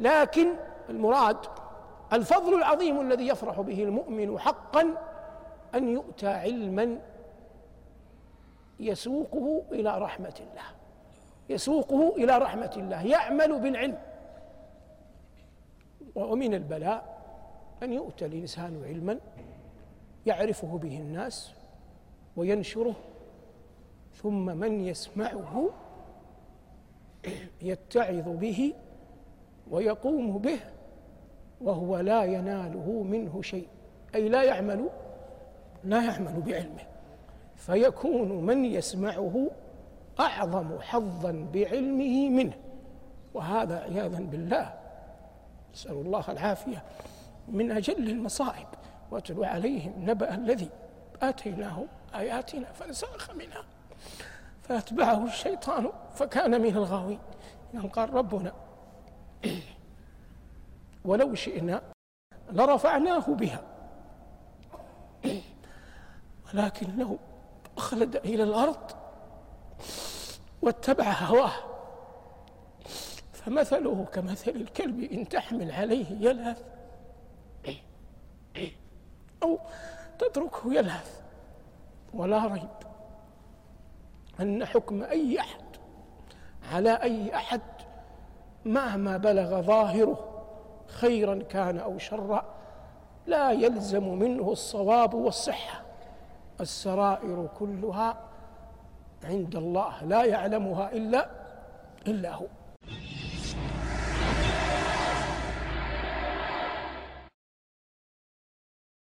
لكن المراد الفضل العظيم الذي يفرح به المؤمن حقا أن يؤتى علما يسوقه إلى رحمة الله. يسوقه إلى رحمة الله. يعمل بالعلم. ومن البلاء أن يؤتى الإنسان علما يعرفه به الناس وينشره. ثم من يسمعه يتعظ به ويقوم به وهو لا يناله منه شيء. أي لا يعمل لا يعمل بعلمه. فيكون من يسمعه أعظم حظا بعلمه منه. وهذا عياذا بالله. نسأل الله العافية. من أجل المصائب واتل عليهم نبأ الذي آتيناه آياتنا فانسلخ منها. فأتبعه الشيطان فكان من الغاوين. قال ربنا ولو شئنا لرفعناه بها. ولكنه أخلد إلى الأرض واتبع هواه. فمثله كمثل الكلب إن تحمل عليه يلهث أو تتركه يلهث. ولا ريب أن حكم أي أحد على أي أحد مهما بلغ ظاهره خيرا كان أو شرا لا يلزم منه الصواب والصحة. السرائر كلها عند الله لا يعلمها إلا إلا هو.